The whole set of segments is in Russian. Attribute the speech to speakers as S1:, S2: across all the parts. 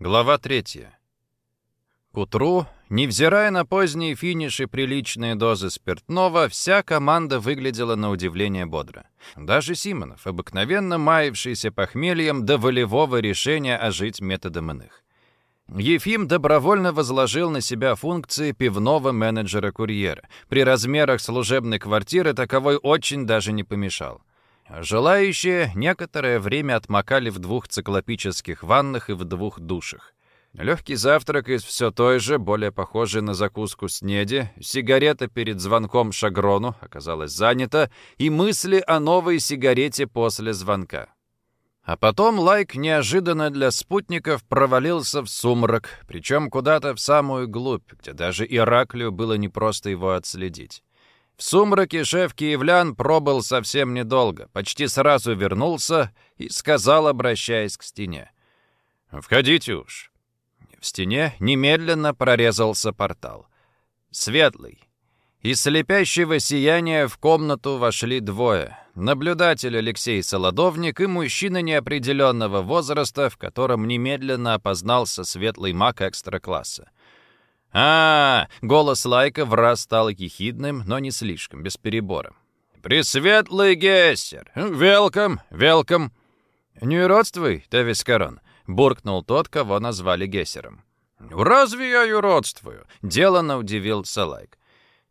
S1: Глава третья. К утру, невзирая на поздние финиши приличные дозы спиртного, вся команда выглядела на удивление бодро. Даже Симонов, обыкновенно маявшийся похмельем до волевого решения ожить методом иных. Ефим добровольно возложил на себя функции пивного менеджера-курьера. При размерах служебной квартиры таковой очень даже не помешал. Желающие некоторое время отмокали в двух циклопических ваннах и в двух душах. Легкий завтрак из все той же, более похожей на закуску снеди, сигарета перед звонком Шагрону оказалась занята, и мысли о новой сигарете после звонка. А потом Лайк неожиданно для спутников провалился в сумрак, причем куда-то в самую глубь, где даже Ираклию было непросто его отследить. В сумраке шеф киевлян пробыл совсем недолго, почти сразу вернулся и сказал, обращаясь к стене. «Входите уж». В стене немедленно прорезался портал. Светлый. Из слепящего сияния в комнату вошли двое. Наблюдатель Алексей Солодовник и мужчина неопределенного возраста, в котором немедленно опознался светлый маг экстра-класса а, Голос Лайка в раз стал ехидным, но не слишком, без перебора. «Пресветлый Гессер! Велком, велком!» «Не юродствуй, Тавискарон», — буркнул тот, кого назвали Гесером. «Разве я юродствую?» — деланно удивился Лайк.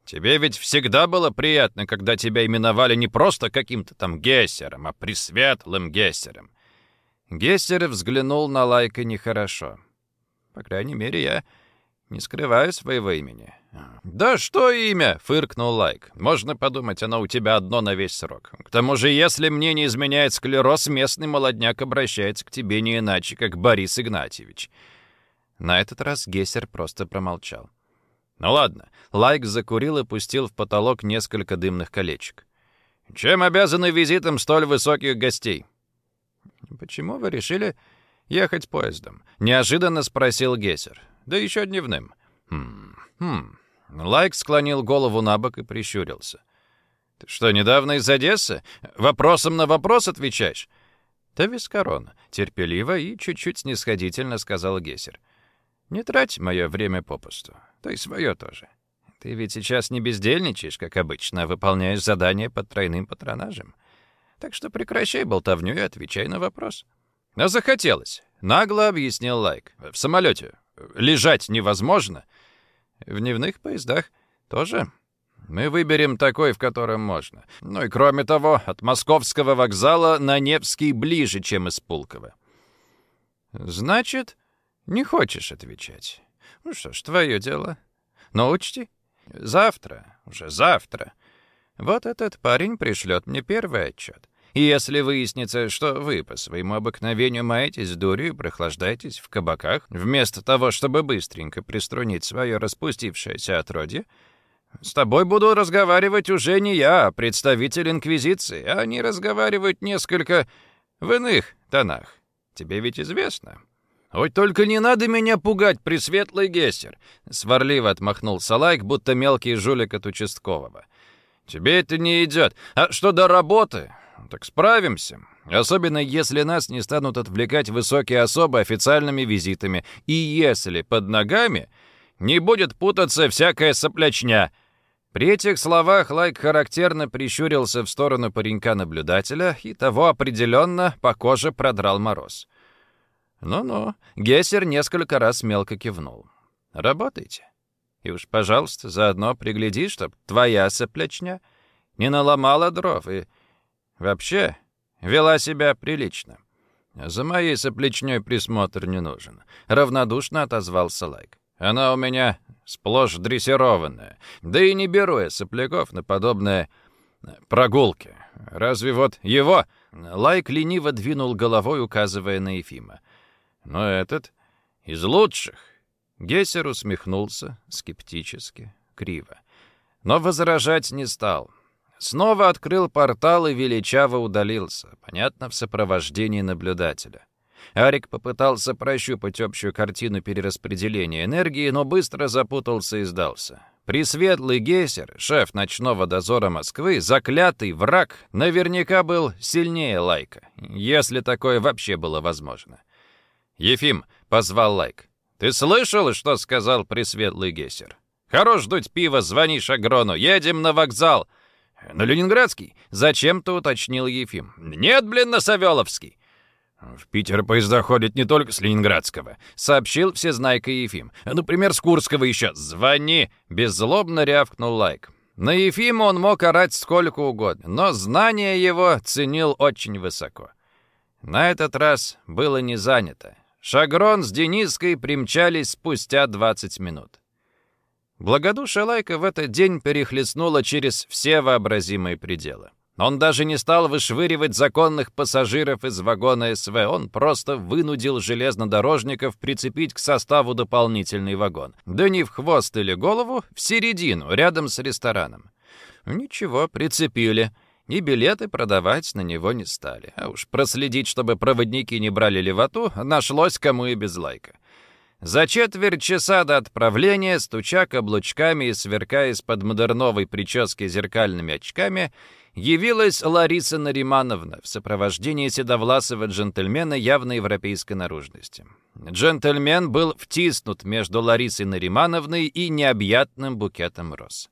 S1: «Тебе ведь всегда было приятно, когда тебя именовали не просто каким-то там Гесером, а Пресветлым Гесером». Гесер взглянул на Лайка нехорошо. «По крайней мере, я не скрываю своего имени». «Да что имя?» — фыркнул Лайк. «Можно подумать, оно у тебя одно на весь срок. К тому же, если мне не изменяет склероз, местный молодняк обращается к тебе не иначе, как Борис Игнатьевич». На этот раз Гесер просто промолчал. «Ну ладно». Лайк закурил и пустил в потолок несколько дымных колечек. «Чем обязаны визитом столь высоких гостей?» «Почему вы решили ехать поездом?» — неожиданно спросил Гесер. Да еще дневным. Хм, хм. Лайк склонил голову на бок и прищурился. «Ты что, недавно из Одессы? Вопросом на вопрос отвечаешь?» «Тавис корона», — терпеливо и чуть-чуть снисходительно сказал Гессер. «Не трать мое время попусту. То и свое тоже. Ты ведь сейчас не бездельничаешь, как обычно, а выполняешь задание под тройным патронажем. Так что прекращай болтовню и отвечай на вопрос». «А захотелось», — нагло объяснил Лайк. «В самолете лежать невозможно. В дневных поездах тоже. Мы выберем такой, в котором можно. Ну и кроме того, от московского вокзала на Невский ближе, чем из Пулково. Значит, не хочешь отвечать. Ну что ж, твое дело. Но учти, завтра, уже завтра, вот этот парень пришлет мне первый отчет. И если выяснится, что вы по своему обыкновению маетесь дурью и прохлаждаетесь в кабаках, вместо того, чтобы быстренько приструнить свое распустившееся отродье, с тобой буду разговаривать уже не я, а представитель Инквизиции. а Они разговаривают несколько в иных тонах. Тебе ведь известно. «Ой, только не надо меня пугать, пресветлый Гесер!» Сварливо отмахнулся Лайк, будто мелкий жулик от участкового. «Тебе это не идет. А что до работы? Так справимся. Особенно если нас не станут отвлекать высокие особы официальными визитами. И если под ногами не будет путаться всякая соплячня. При этих словах Лайк характерно прищурился в сторону паренька-наблюдателя, и того определенно по коже продрал мороз. «Ну-ну», — Гессер несколько раз мелко кивнул. «Работайте. И уж, пожалуйста, заодно пригляди, чтоб твоя соплячня не наломала дров и Вообще, вела себя прилично. За моей соплечней присмотр не нужен. Равнодушно отозвался Лайк. Она у меня сплошь дрессированная. Да и не беру я сопляков на подобные прогулки. Разве вот его...» Лайк лениво двинул головой, указывая на Ефима. «Но этот из лучших». Гесер усмехнулся скептически, криво. Но возражать не стал. Снова открыл портал и величаво удалился, понятно, в сопровождении наблюдателя. Арик попытался прощупать общую картину перераспределения энергии, но быстро запутался и сдался. Пресветлый Гесер, шеф ночного дозора Москвы, заклятый враг, наверняка был сильнее Лайка, если такое вообще было возможно. «Ефим», —— позвал Лайк. «Ты слышал, что сказал Пресветлый Гесер? Хорош дуть пиво, звони Шагрону, едем на вокзал!» «На Ленинградский?» — зачем-то уточнил Ефим. «Нет, блин, на Савеловский!» «В Питер поезда ходят не только с Ленинградского», — сообщил всезнайка Ефим. «Например, с Курского еще. Звони!» — беззлобно рявкнул Лайк. На Ефима он мог орать сколько угодно, но знание его ценил очень высоко. На этот раз было не занято. Шагрон с Дениской примчались спустя 20 минут. Благодушие Лайка в этот день перехлестнуло через все вообразимые пределы. Он даже не стал вышвыривать законных пассажиров из вагона СВ, он просто вынудил железнодорожников прицепить к составу дополнительный вагон. Да не в хвост или голову, в середину, рядом с рестораном. Ничего, прицепили. И билеты продавать на него не стали. А уж проследить, чтобы проводники не брали левоту, нашлось кому и без лайка. За четверть часа до отправления, стуча каблучками и сверкая из-под модерновой прически зеркальными очками, явилась Лариса Наримановна в сопровождении седовласого джентльмена явно европейской наружности. Джентльмен был втиснут между Ларисой Наримановной и необъятным букетом роз.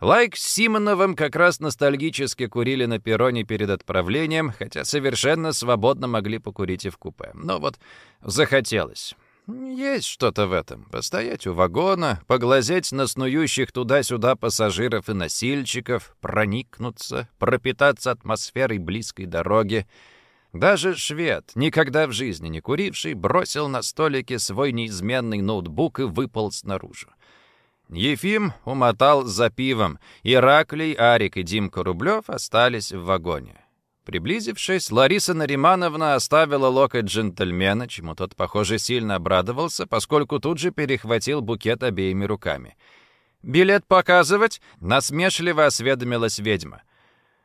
S1: Лайк с Симоновым как раз ностальгически курили на перроне перед отправлением, хотя совершенно свободно могли покурить и в купе. Но вот захотелось. Есть что-то в этом. Постоять у вагона, поглазеть на снующих туда-сюда пассажиров и носильщиков, проникнуться, пропитаться атмосферой близкой дороги. Даже швед, никогда в жизни не куривший, бросил на столике свой неизменный ноутбук и выполз наружу. Ефим умотал за пивом. Ираклий, Арик и Димка Рублев остались в вагоне. Приблизившись, Лариса Наримановна оставила локоть джентльмена, чему тот, похоже, сильно обрадовался, поскольку тут же перехватил букет обеими руками. «Билет показывать?» — насмешливо осведомилась ведьма.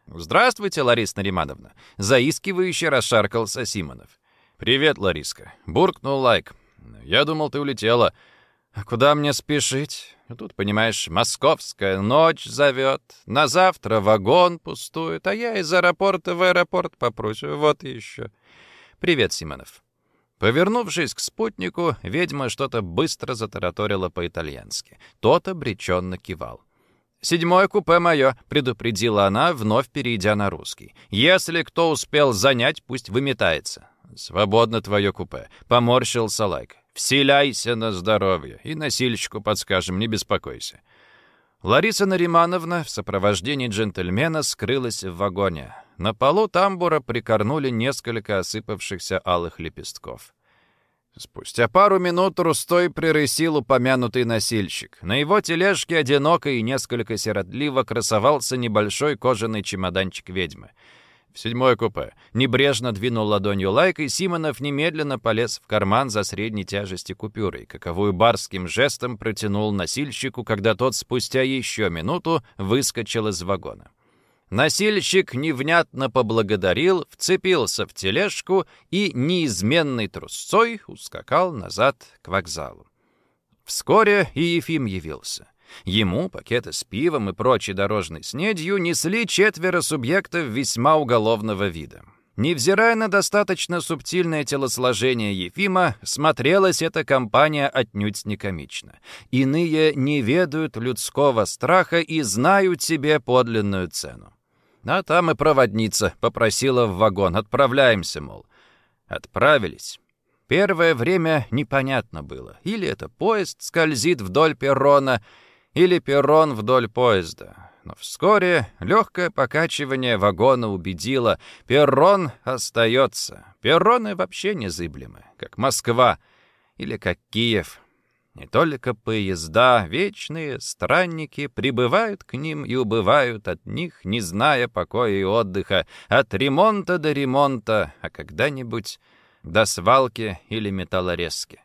S1: «Здравствуйте, Лариса Наримановна!» — заискивающе расшаркался Симонов. «Привет, Лариска!» — буркнул Лайк. «Я думал, ты улетела». «А куда мне спешить? Тут, понимаешь, московская ночь зовет. На завтра вагон пустует, а я из аэропорта в аэропорт попрусь. Вот еще. Привет, Симонов». Повернувшись к спутнику, ведьма что-то быстро затараторила по-итальянски. Тот обреченно кивал. «Седьмое купе мое», — предупредила она, вновь перейдя на русский. «Если кто успел занять, пусть выметается». «Свободно твое купе», — поморщился Лайк. Вселяйся на здоровье, и носильщику подскажем, не беспокойся». Лариса Наримановна в сопровождении джентльмена скрылась в вагоне. На полу тамбура прикорнули несколько осыпавшихся алых лепестков. Спустя пару минут Рустой прирысил упомянутый носильщик. На его тележке одиноко и несколько сиротливо красовался небольшой кожаный чемоданчик ведьмы — в седьмое купе. Небрежно двинул ладонью лайк, и Симонов немедленно полез в карман за средней тяжести купюрой, каковую барским жестом протянул носильщику, когда тот спустя еще минуту выскочил из вагона. Носильщик невнятно поблагодарил, вцепился в тележку и неизменной трусцой ускакал назад к вокзалу. Вскоре и Ефим явился. Ему пакеты с пивом и прочей дорожной снедью несли четверо субъектов весьма уголовного вида. Невзирая на достаточно субтильное телосложение Ефима, смотрелась эта компания отнюдь не комично. Иные не ведают людского страха и знают себе подлинную цену. А там и проводница попросила в вагон. Отправляемся, мол. Отправились. Первое время непонятно было. Или это поезд скользит вдоль перрона, или перрон вдоль поезда. Но вскоре легкое покачивание вагона убедило, перрон остается. Перроны вообще незыблемы, как Москва или как Киев. Не только поезда, вечные странники прибывают к ним и убывают от них, не зная покоя и отдыха, от ремонта до ремонта, а когда-нибудь до свалки или металлорезки.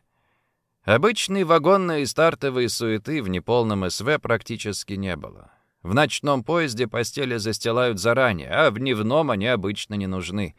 S1: Обычной вагонной и стартовой суеты в неполном СВ практически не было. В ночном поезде постели застилают заранее, а в дневном они обычно не нужны.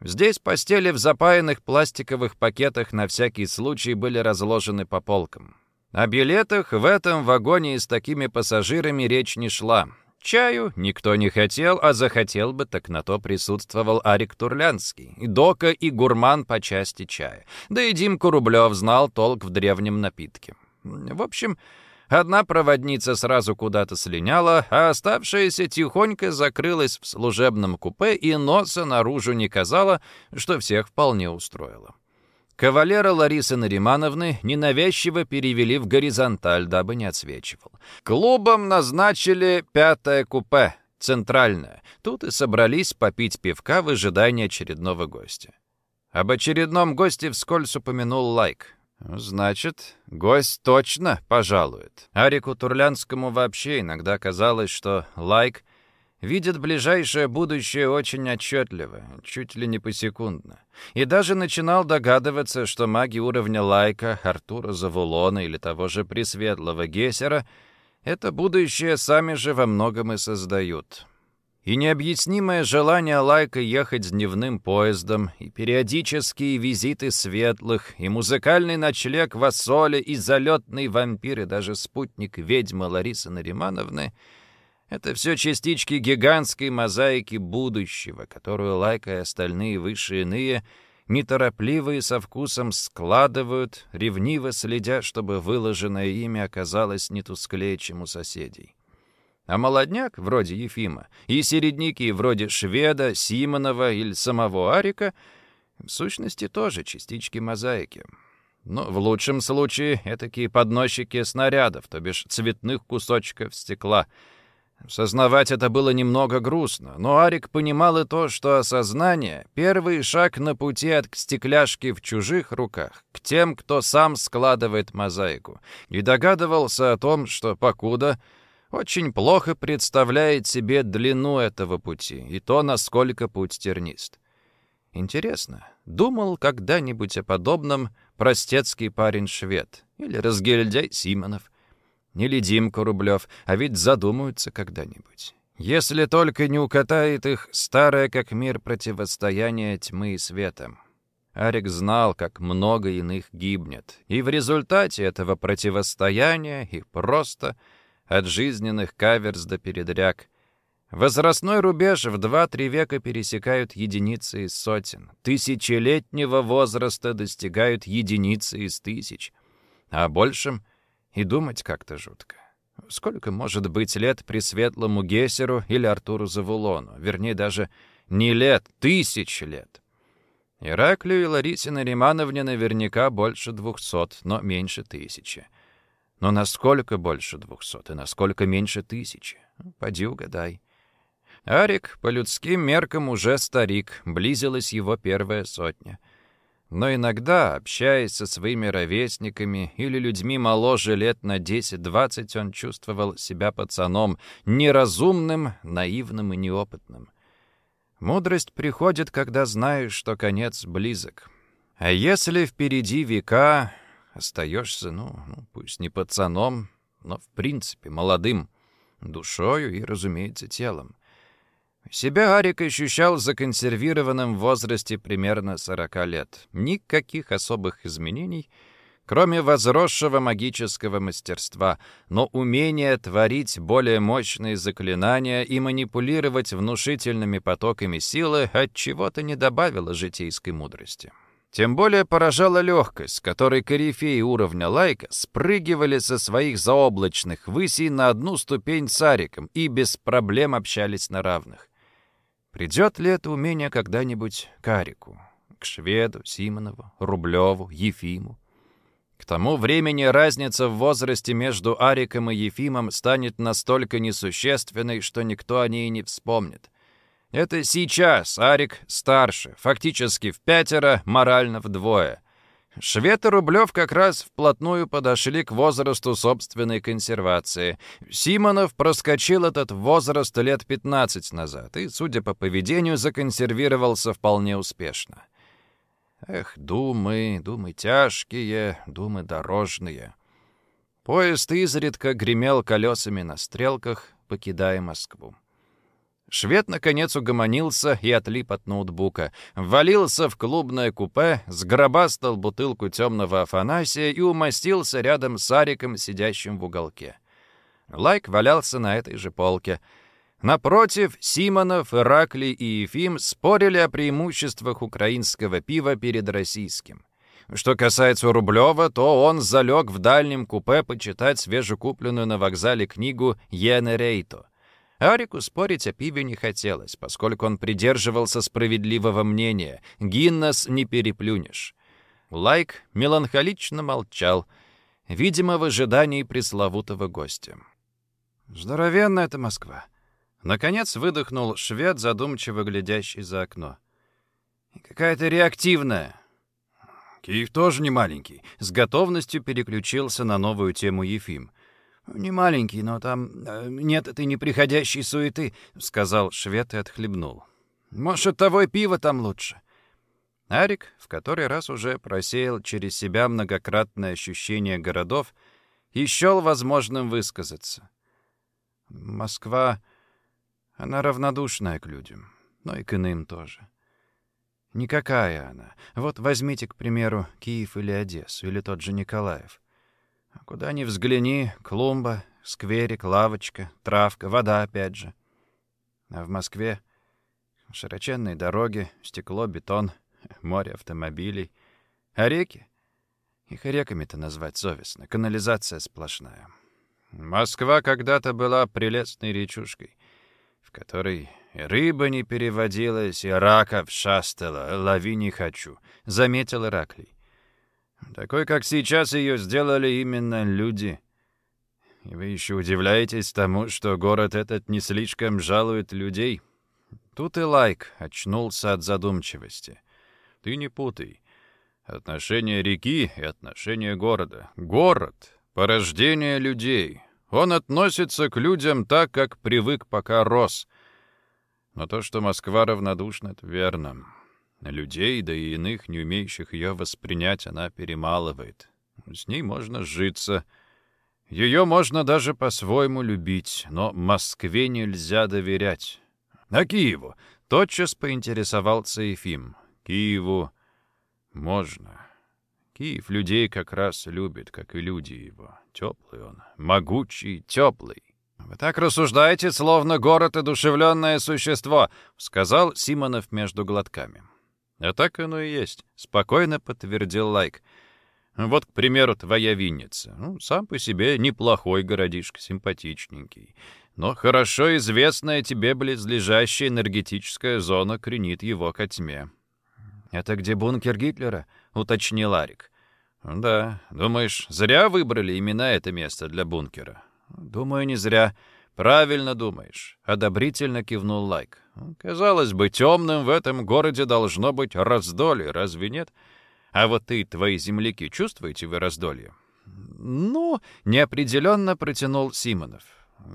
S1: Здесь постели в запаянных пластиковых пакетах на всякий случай были разложены по полкам. О билетах в этом вагоне с такими пассажирами речь не шла. Чаю никто не хотел, а захотел бы, так на то присутствовал Арик Турлянский, Дока и гурман по части чая. Да и Димка Рублев знал толк в древнем напитке. В общем, одна проводница сразу куда-то слиняла, а оставшаяся тихонько закрылась в служебном купе и носа наружу не казала, что всех вполне устроило. Кавалера Ларисы Наримановны ненавязчиво перевели в горизонталь, дабы не отсвечивал. Клубом назначили пятое купе, центральное. Тут и собрались попить пивка в ожидании очередного гостя. Об очередном госте вскользь упомянул Лайк. Значит, гость точно пожалует. Арику Турлянскому вообще иногда казалось, что Лайк видит ближайшее будущее очень отчетливо, чуть ли не посекундно. И даже начинал догадываться, что маги уровня Лайка, Артура Завулона или того же Пресветлого Гесера это будущее сами же во многом и создают. И необъяснимое желание Лайка ехать дневным поездом, и периодические визиты светлых, и музыкальный ночлег в Ассоле, и залетный вампир, и даже спутник ведьмы Ларисы Наримановны — это все частички гигантской мозаики будущего, которую Лайка и остальные высшие иные неторопливо и со вкусом складывают, ревниво следя, чтобы выложенное имя оказалось не тусклее, чем у соседей. А молодняк, вроде Ефима, и середняки, вроде Шведа, Симонова или самого Арика, в сущности, тоже частички мозаики. Но в лучшем случае этакие подносчики снарядов, то бишь цветных кусочков стекла — Сознавать это было немного грустно, но Арик понимал и то, что осознание — первый шаг на пути от стекляшки в чужих руках к тем, кто сам складывает мозаику, и догадывался о том, что покуда очень плохо представляет себе длину этого пути и то, насколько путь тернист. Интересно, думал когда-нибудь о подобном простецкий парень-швед или разгильдяй Симонов — или Димка Рублев, а ведь задумаются когда-нибудь. Если только не укатает их старое как мир противостояние тьмы и света. Арик знал, как много иных гибнет, и в результате этого противостояния их просто от жизненных каверз до передряг. Возрастной рубеж в два-три века пересекают единицы из сотен, тысячелетнего возраста достигают единицы из тысяч, а большим и думать как-то жутко. Сколько может быть лет Пресветлому Гессеру или Артуру Завулону? Вернее, даже не лет, тысяч лет. Ираклию и Ларисе Наримановне наверняка больше двухсот, но меньше тысячи. Но насколько больше двухсот и насколько меньше тысячи? Поди угадай. Арик по людским меркам уже старик, близилась его первая сотня — но иногда, общаясь со своими ровесниками или людьми моложе лет на 10-20, он чувствовал себя пацаном, неразумным, наивным и неопытным. Мудрость приходит, когда знаешь, что конец близок. А если впереди века, остаешься, ну, ну пусть не пацаном, но в принципе молодым, душою и, разумеется, телом. Себя Арик ощущал законсервированным в возрасте примерно 40 лет. Никаких особых изменений, кроме возросшего магического мастерства, но умение творить более мощные заклинания и манипулировать внушительными потоками силы от чего-то не добавило житейской мудрости. Тем более поражала легкость, которой корифеи уровня лайка спрыгивали со своих заоблачных высей на одну ступень с Ариком и без проблем общались на равных. Придет ли это умение когда-нибудь к Арику, к Шведу, Симонову, Рублеву, Ефиму? К тому времени разница в возрасте между Ариком и Ефимом станет настолько несущественной, что никто о ней не вспомнит. Это сейчас Арик старше, фактически в пятеро, морально вдвое — Швед и Рублев как раз вплотную подошли к возрасту собственной консервации. Симонов проскочил этот возраст лет 15 назад и, судя по поведению, законсервировался вполне успешно. Эх, думы, думы тяжкие, думы дорожные. Поезд изредка гремел колесами на стрелках, покидая Москву. Швед, наконец, угомонился и отлип от ноутбука. Ввалился в клубное купе, сгробастал бутылку темного Афанасия и умостился рядом с Ариком, сидящим в уголке. Лайк валялся на этой же полке. Напротив, Симонов, Ираклий и Ефим спорили о преимуществах украинского пива перед российским. Что касается Рублева, то он залег в дальнем купе почитать свежекупленную на вокзале книгу «Йене Рейто». Арику спорить о пиве не хотелось, поскольку он придерживался справедливого мнения «Гиннес не переплюнешь». Лайк меланхолично молчал, видимо, в ожидании пресловутого гостя. «Здоровенная это Москва!» Наконец выдохнул швед, задумчиво глядящий за окно. «Какая-то реактивная. Киев тоже не маленький. С готовностью переключился на новую тему Ефим. «Не маленький, но там э, нет этой неприходящей суеты», — сказал швед и отхлебнул. «Может, того и пиво там лучше». Арик в который раз уже просеял через себя многократное ощущение городов и счел возможным высказаться. «Москва, она равнодушная к людям, но и к иным тоже. Никакая она. Вот возьмите, к примеру, Киев или Одессу, или тот же Николаев. Куда ни взгляни, клумба, скверик, лавочка, травка, вода опять же. А в Москве широченные дороги, стекло, бетон, море автомобилей. А реки? Их реками-то назвать совестно. Канализация сплошная. Москва когда-то была прелестной речушкой, в которой рыба не переводилась, и раков шастала, лови не хочу», — заметил Ираклий. «Такой, как сейчас, ее сделали именно люди. И вы еще удивляетесь тому, что город этот не слишком жалует людей?» Тут и Лайк очнулся от задумчивости. «Ты не путай. Отношение реки и отношение города. Город — порождение людей. Он относится к людям так, как привык, пока рос». Но то, что Москва равнодушна, это верно. Людей, да и иных, не умеющих ее воспринять, она перемалывает. С ней можно сжиться. Ее можно даже по-своему любить, но Москве нельзя доверять. А Киеву? Тотчас поинтересовался Ефим. Киеву можно. Киев людей как раз любит, как и люди его. Теплый он, могучий, теплый. «Вы так рассуждаете, словно город — одушевленное существо», — сказал Симонов между глотками. «А так оно и есть», — спокойно подтвердил Лайк. «Вот, к примеру, твоя Винница. Ну, сам по себе неплохой городишко, симпатичненький. Но хорошо известная тебе близлежащая энергетическая зона кренит его ко тьме». «Это где бункер Гитлера?» — уточнил Арик. «Да. Думаешь, зря выбрали именно это место для бункера?» «Думаю, не зря. Правильно думаешь», — одобрительно кивнул Лайк. «Казалось бы, темным в этом городе должно быть раздолье, разве нет? А вот ты, твои земляки, чувствуете вы раздолье?» «Ну, неопределенно протянул Симонов.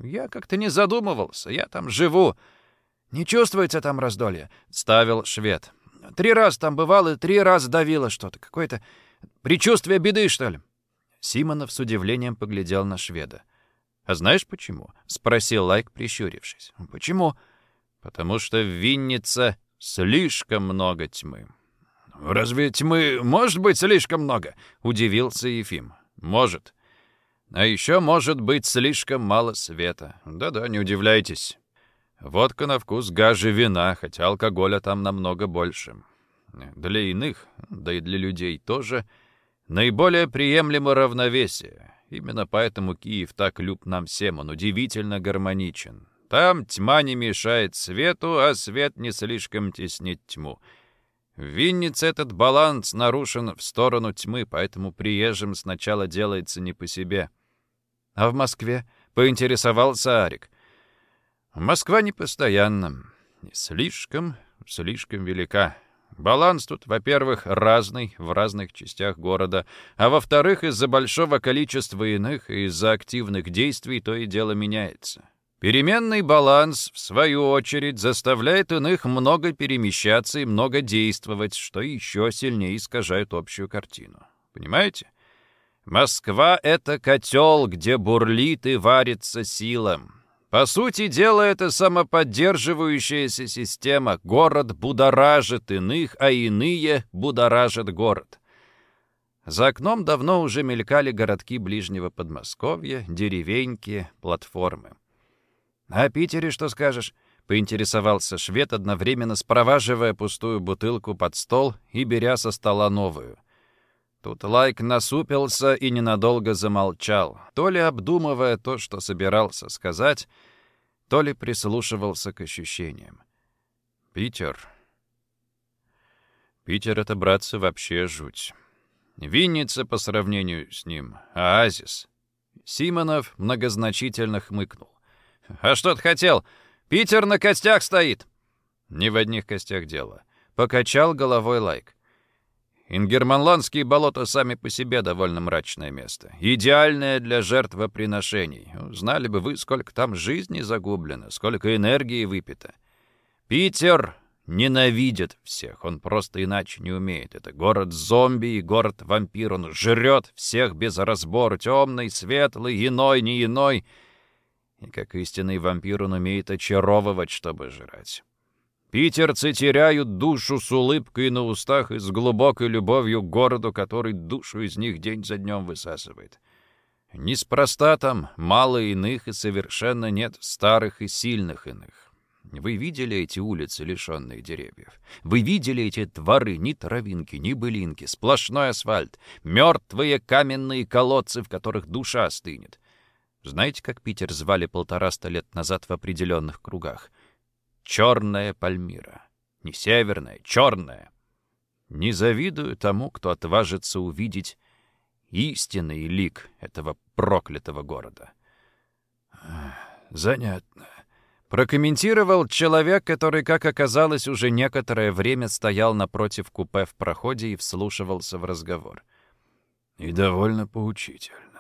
S1: Я как-то не задумывался, я там живу». «Не чувствуется там раздолье», — ставил швед. «Три раза там бывал и три раза давило что-то. Какое-то предчувствие беды, что ли?» Симонов с удивлением поглядел на шведа. «А знаешь почему?» — спросил Лайк, прищурившись. «Почему?» «Потому что в Виннице слишком много тьмы». «Разве тьмы может быть слишком много?» — удивился Ефим. «Может. А еще может быть слишком мало света. Да-да, не удивляйтесь. Водка на вкус гаже вина, хотя алкоголя там намного больше. Для иных, да и для людей тоже, наиболее приемлемо равновесие. Именно поэтому Киев так люб нам всем, он удивительно гармоничен. Там тьма не мешает свету, а свет не слишком теснит тьму. В Виннице этот баланс нарушен в сторону тьмы, поэтому приезжим сначала делается не по себе. А в Москве поинтересовался Арик. Москва не постоянно. Слишком, слишком велика. Баланс тут, во-первых, разный в разных частях города, а во-вторых, из-за большого количества иных и из-за активных действий то и дело меняется. Переменный баланс, в свою очередь, заставляет иных много перемещаться и много действовать, что еще сильнее искажает общую картину. Понимаете? Москва — это котел, где бурлит и варится сила. По сути дела, это самоподдерживающаяся система. Город будоражит иных, а иные будоражат город. За окном давно уже мелькали городки ближнего Подмосковья, деревеньки, платформы. «О Питере что скажешь?» — поинтересовался швед, одновременно спроваживая пустую бутылку под стол и беря со стола новую. Тут Лайк насупился и ненадолго замолчал, то ли обдумывая то, что собирался сказать, то ли прислушивался к ощущениям. «Питер...» Питер — это, братцы, вообще жуть. Винница по сравнению с ним — оазис. Симонов многозначительно хмыкнул. «А что ты хотел? Питер на костях стоит!» «Не в одних костях дело». Покачал головой Лайк. Ингерманландские болота сами по себе довольно мрачное место. Идеальное для жертвоприношений. Знали бы вы, сколько там жизни загублено, сколько энергии выпито. Питер ненавидит всех, он просто иначе не умеет. Это город зомби и город вампир, он жрет всех без разбора, темный, светлый, иной, не иной. И как истинный вампир он умеет очаровывать, чтобы жрать. Питерцы теряют душу с улыбкой на устах и с глубокой любовью к городу, который душу из них день за днем высасывает. Неспроста там мало иных и совершенно нет старых и сильных иных. Вы видели эти улицы, лишенные деревьев? Вы видели эти дворы, ни травинки, ни былинки, сплошной асфальт, мертвые каменные колодцы, в которых душа остынет? Знаете, как Питер звали полтораста лет назад в определенных кругах? Черная Пальмира. Не северная, черная. Не завидую тому, кто отважится увидеть истинный лик этого проклятого города. Занятно. Прокомментировал человек, который, как оказалось, уже некоторое время стоял напротив купе в проходе и вслушивался в разговор. И довольно поучительно.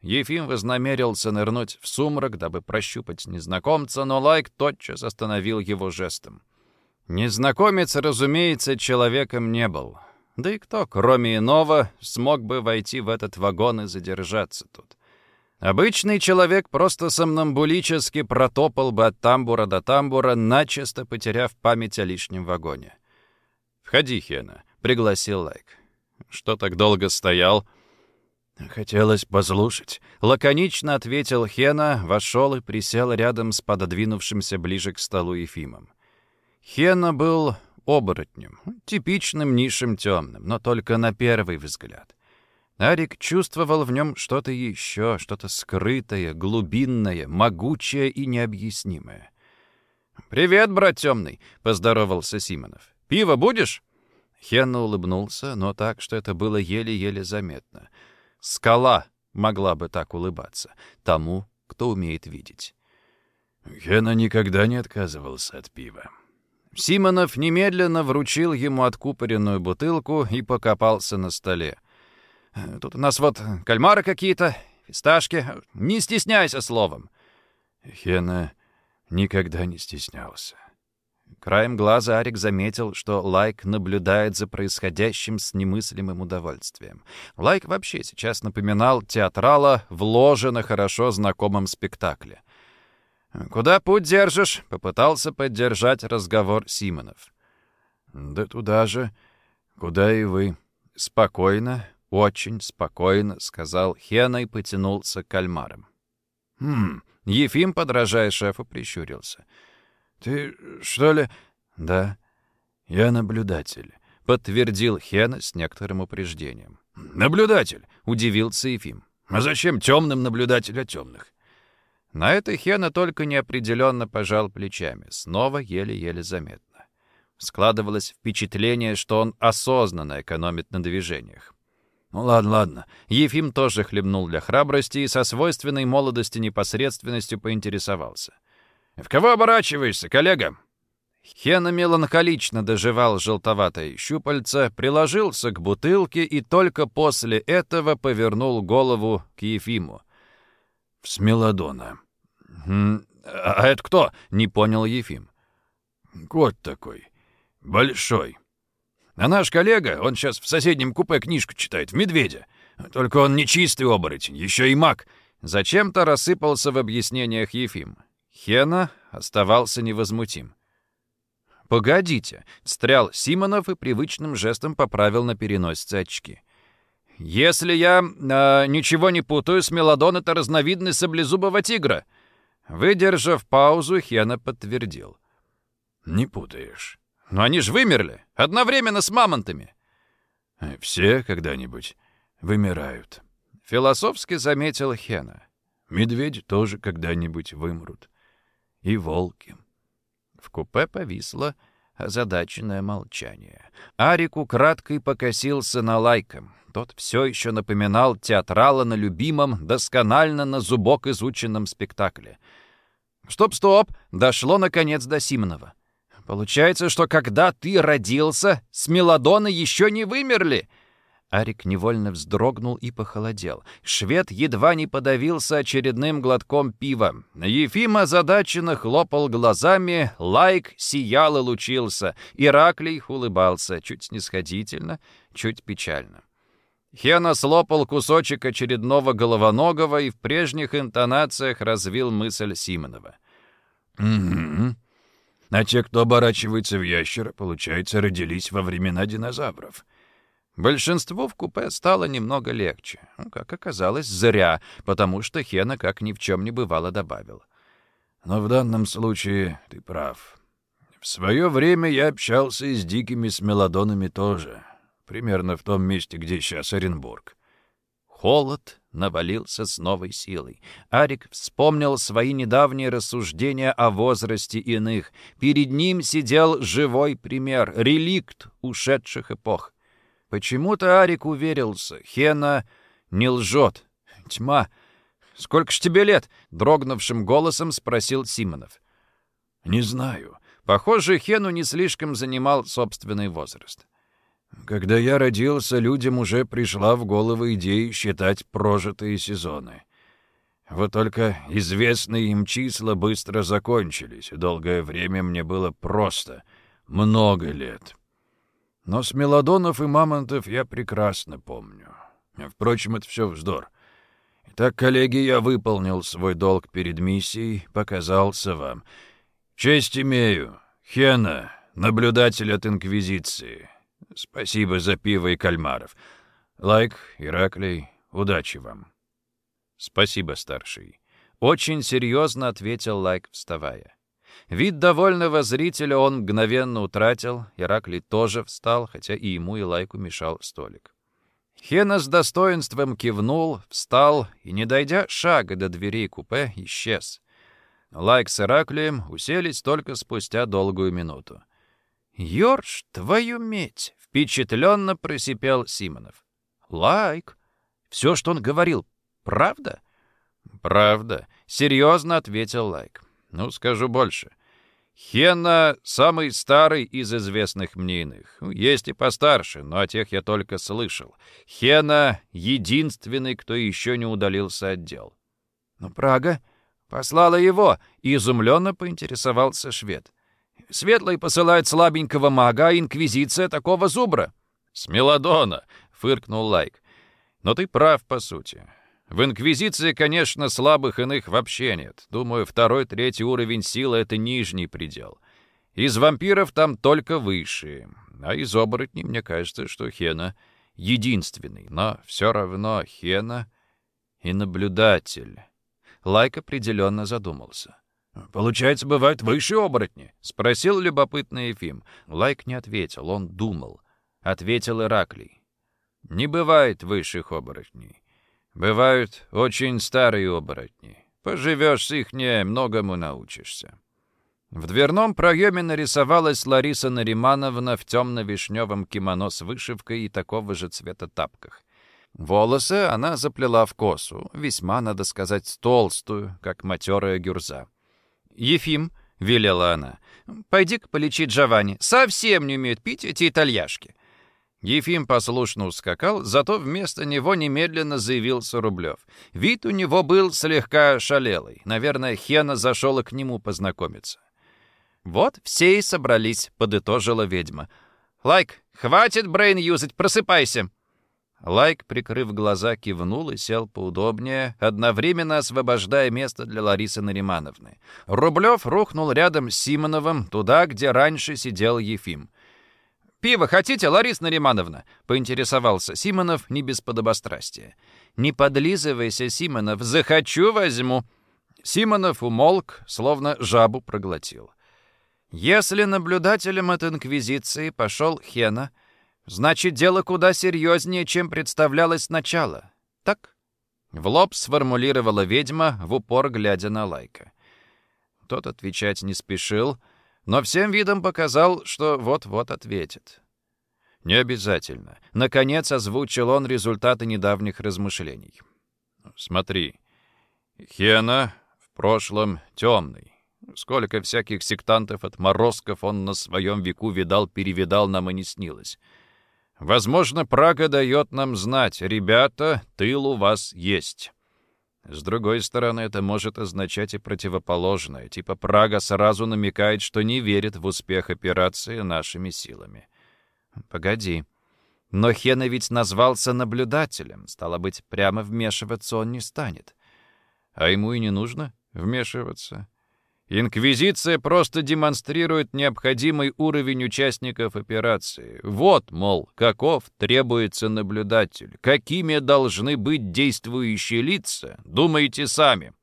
S1: Ефим вознамерился нырнуть в сумрак, дабы прощупать незнакомца, но Лайк тотчас остановил его жестом. Незнакомец, разумеется, человеком не был. Да и кто, кроме иного, смог бы войти в этот вагон и задержаться тут? Обычный человек просто сомнамбулически протопал бы от тамбура до тамбура, начисто потеряв память о лишнем вагоне. «Входи, Хена», — пригласил Лайк. «Что так долго стоял?» «Хотелось послушать», — лаконично ответил Хена, вошел и присел рядом с пододвинувшимся ближе к столу Ефимом. Хена был оборотнем, типичным низшим темным, но только на первый взгляд. Арик чувствовал в нем что-то еще, что-то скрытое, глубинное, могучее и необъяснимое. «Привет, брат темный!» — поздоровался Симонов. «Пиво будешь?» Хенна улыбнулся, но так, что это было еле-еле заметно. Скала могла бы так улыбаться тому, кто умеет видеть. Хена никогда не отказывался от пива. Симонов немедленно вручил ему откупоренную бутылку и покопался на столе. Тут у нас вот кальмары какие-то, фисташки. Не стесняйся, словом». Хена никогда не стеснялся. Краем глаза Арик заметил, что Лайк наблюдает за происходящим с немыслимым удовольствием. Лайк вообще сейчас напоминал театрала в ложе на хорошо знакомом спектакле. «Куда путь держишь?» — попытался поддержать разговор Симонов. «Да туда же, куда и вы. Спокойно, «Очень спокойно», — сказал Хена и потянулся к кальмарам. «Хм...» — Ефим, подражая шефу, прищурился. «Ты, что ли...» «Да, я наблюдатель», — подтвердил Хена с некоторым упреждением. «Наблюдатель!» — удивился Ефим. «А зачем темным наблюдатель о темных?» На это Хена только неопределенно пожал плечами, снова еле-еле заметно. Складывалось впечатление, что он осознанно экономит на движениях. Ну ладно, ладно. Ефим тоже хлебнул для храбрости и со свойственной молодости непосредственностью поинтересовался. «В кого оборачиваешься, коллега?» Хена меланхолично доживал желтоватое щупальце, приложился к бутылке и только после этого повернул голову к Ефиму. «В Смелодона». «А это кто?» — не понял Ефим. «Кот такой. Большой. А наш коллега, он сейчас в соседнем купе книжку читает, в «Медведя». Только он не чистый оборотень, еще и маг. Зачем-то рассыпался в объяснениях Ефим. Хена оставался невозмутим. «Погодите», — стрял Симонов и привычным жестом поправил на переносице очки. «Если я э, ничего не путаю, смелодон — это разновидность саблезубого тигра». Выдержав паузу, Хена подтвердил. «Не путаешь. Но они ж вымерли. Одновременно с мамонтами». «Все когда-нибудь вымирают», — философски заметил Хена. «Медведи тоже когда-нибудь вымрут. И волки». В купе повисло озадаченное молчание. Арик украдкой покосился на лайком. Тот все еще напоминал театрала на любимом, досконально на зубок изученном спектакле. «Стоп-стоп!» — дошло, наконец, до Симонова. «Получается, что когда ты родился, смелодоны еще не вымерли!» Арик невольно вздрогнул и похолодел. Швед едва не подавился очередным глотком пива. Ефим озадаченно хлопал глазами, Лайк сиял и лучился. Ираклий улыбался, чуть снисходительно, чуть печально. Хена слопал кусочек очередного головоногого и в прежних интонациях развил мысль Симонова. «Угу. А те, кто оборачивается в ящера, получается, родились во времена динозавров». Большинству в купе стало немного легче. Ну, как оказалось, зря, потому что Хена как ни в чем не бывало добавил. Но в данном случае ты прав. В свое время я общался и с дикими смелодонами тоже. Примерно в том месте, где сейчас Оренбург. Холод навалился с новой силой. Арик вспомнил свои недавние рассуждения о возрасте иных. Перед ним сидел живой пример, реликт ушедших эпох. Почему-то Арик уверился, Хена не лжет. Тьма. «Сколько ж тебе лет?» — дрогнувшим голосом спросил Симонов. «Не знаю. Похоже, Хену не слишком занимал собственный возраст. Когда я родился, людям уже пришла в голову идея считать прожитые сезоны. Вот только известные им числа быстро закончились, и долгое время мне было просто много лет. Но с мелодонов и мамонтов я прекрасно помню. Впрочем, это все вздор. Итак, коллеги, я выполнил свой долг перед миссией, показался вам. Честь имею. Хена, наблюдатель от Инквизиции. Спасибо за пиво и кальмаров. Лайк, Ираклий, удачи вам. Спасибо, старший. Очень серьезно ответил Лайк, вставая. Вид довольного зрителя он мгновенно утратил, Ираклий тоже встал, хотя и ему, и Лайку мешал столик. Хена с достоинством кивнул, встал и, не дойдя шага до дверей купе, исчез. Лайк с Ираклием уселись только спустя долгую минуту. «Ёрш твою медь!» — впечатленно просипел Симонов. «Лайк! Все, что он говорил, правда?» «Правда», — серьезно ответил Лайк. Ну, скажу больше. Хена — самый старый из известных мне иных. Ну, есть и постарше, но о тех я только слышал. Хена — единственный, кто еще не удалился от дел. «Но Прага послала его», — изумленно поинтересовался швед. «Светлый посылает слабенького мага, а инквизиция такого зубра». «С Мелодона», — фыркнул Лайк. «Но ты прав, по сути. В Инквизиции, конечно, слабых иных вообще нет. Думаю, второй-третий уровень силы — это нижний предел. Из вампиров там только высшие. А из оборотней, мне кажется, что Хена единственный. Но все равно Хена и наблюдатель. Лайк определенно задумался. «Получается, бывают высшие оборотни?» — спросил любопытный Ефим. Лайк не ответил, он думал. Ответил Ираклий. «Не бывает высших оборотней. Бывают очень старые оборотни. Поживешь с ихнее, многому научишься. В дверном проеме нарисовалась Лариса Наримановна в темно-вишневом кимоно с вышивкой и такого же цвета тапках. Волосы она заплела в косу, весьма, надо сказать, толстую, как матерая гюрза. «Ефим», — велела она, — «пойди-ка полечи Джованни. Совсем не умеют пить эти итальяшки». Ефим послушно ускакал, зато вместо него немедленно заявился Рублев. Вид у него был слегка шалелый. Наверное, Хена зашел к нему познакомиться. «Вот все и собрались», — подытожила ведьма. «Лайк, хватит brain юзать, просыпайся!» Лайк, прикрыв глаза, кивнул и сел поудобнее, одновременно освобождая место для Ларисы Наримановны. Рублев рухнул рядом с Симоновым, туда, где раньше сидел Ефим. «Пиво хотите, Лариса Наримановна?» — поинтересовался Симонов не без подобострастия. «Не подлизывайся, Симонов, захочу — возьму». Симонов умолк, словно жабу проглотил. Если наблюдателем от Инквизиции пошел Хена, значит, дело куда серьезнее, чем представлялось сначала. Так? В лоб сформулировала ведьма, в упор глядя на Лайка. Тот отвечать не спешил, но всем видом показал, что вот-вот ответит. «Не обязательно». Наконец озвучил он результаты недавних размышлений. «Смотри, Хена в прошлом темный. Сколько всяких сектантов-отморозков он на своем веку видал-перевидал, нам и не снилось. Возможно, Прага дает нам знать, ребята, тыл у вас есть». С другой стороны, это может означать и противоположное, типа Прага сразу намекает, что не верит в успех операции нашими силами. Погоди. Но Хена ведь назвался наблюдателем, стало быть, прямо вмешиваться он не станет. А ему и не нужно вмешиваться. Инквизиция просто демонстрирует необходимый уровень участников операции. Вот, мол, каков требуется наблюдатель. Какими должны быть действующие лица, думайте сами.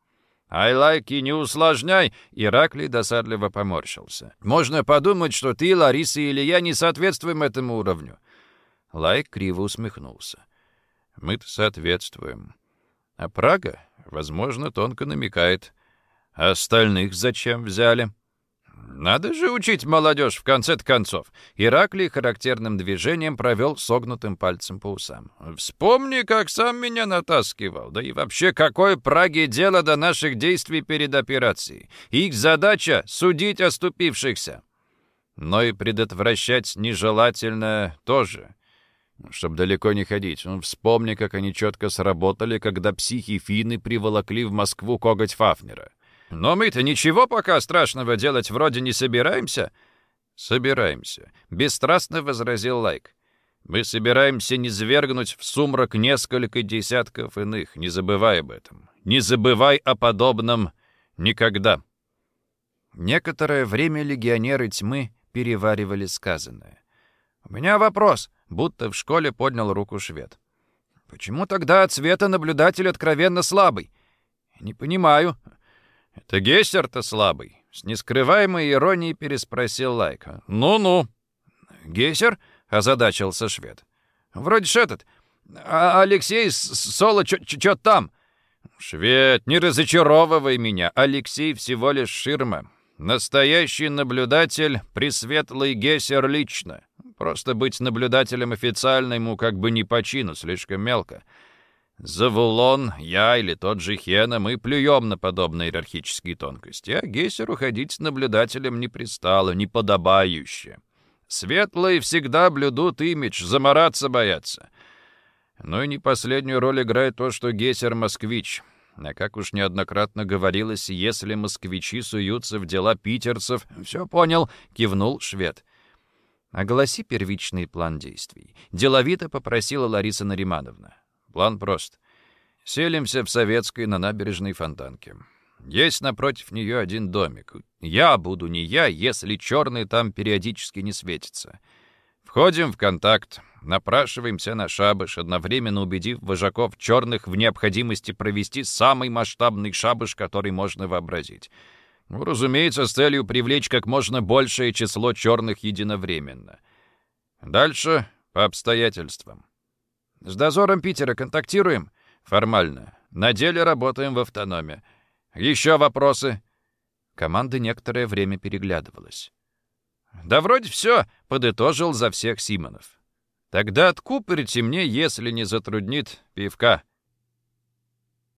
S1: «Ай-лайки, не усложняй!» Ираклий досадливо поморщился. «Можно подумать, что ты, Лариса или я не соответствуем этому уровню». Лайк криво усмехнулся. «Мы-то соответствуем. А Прага, возможно, тонко намекает. Остальных зачем взяли? Надо же учить молодежь в конце концов. Ираклий характерным движением провел согнутым пальцем по усам. Вспомни, как сам меня натаскивал. Да и вообще, какое Праге дело до наших действий перед операцией? Их задача — судить оступившихся. Но и предотвращать нежелательно тоже. Чтоб далеко не ходить. Ну, вспомни, как они четко сработали, когда психи Фины приволокли в Москву коготь Фафнера. Но мы-то ничего пока страшного делать вроде не собираемся. Собираемся, бесстрастно возразил Лайк. Мы собираемся не свергнуть в сумрак несколько десятков иных, не забывай об этом. Не забывай о подобном никогда. Некоторое время легионеры тьмы переваривали сказанное. «У меня вопрос», — будто в школе поднял руку швед. «Почему тогда цвета наблюдатель откровенно слабый?» «Не понимаю. «Это Гессер-то слабый?» — с нескрываемой иронией переспросил Лайка. «Ну-ну». «Гессер?» — озадачился швед. «Вроде ж этот. А Алексей Соло чё там?» «Швед, не разочаровывай меня. Алексей всего лишь ширма. Настоящий наблюдатель — Пресветлый Гессер лично. Просто быть наблюдателем официально ему как бы не по чину, слишком мелко. Завулон, я или тот же Хена, мы плюем на подобные иерархические тонкости, а Гессеру ходить наблюдателем не пристало, не подобающе. Светлые всегда блюдут имидж, замораться боятся. Ну и не последнюю роль играет то, что Гессер — москвич. А как уж неоднократно говорилось, если москвичи суются в дела питерцев... «Все понял», — кивнул швед. «Огласи первичный план действий», — деловито попросила Лариса Наримановна. План прост. Селимся в Советской на набережной Фонтанке. Есть напротив нее один домик. Я буду не я, если черный там периодически не светится. Входим в контакт, напрашиваемся на шабыш, одновременно убедив вожаков черных в необходимости провести самый масштабный шабыш, который можно вообразить. Ну, разумеется, с целью привлечь как можно большее число черных единовременно. Дальше по обстоятельствам. С дозором Питера контактируем? Формально. На деле работаем в автономе. Еще вопросы?» Команда некоторое время переглядывалась. «Да вроде все», — подытожил за всех Симонов. «Тогда откупорите мне, если не затруднит, пивка».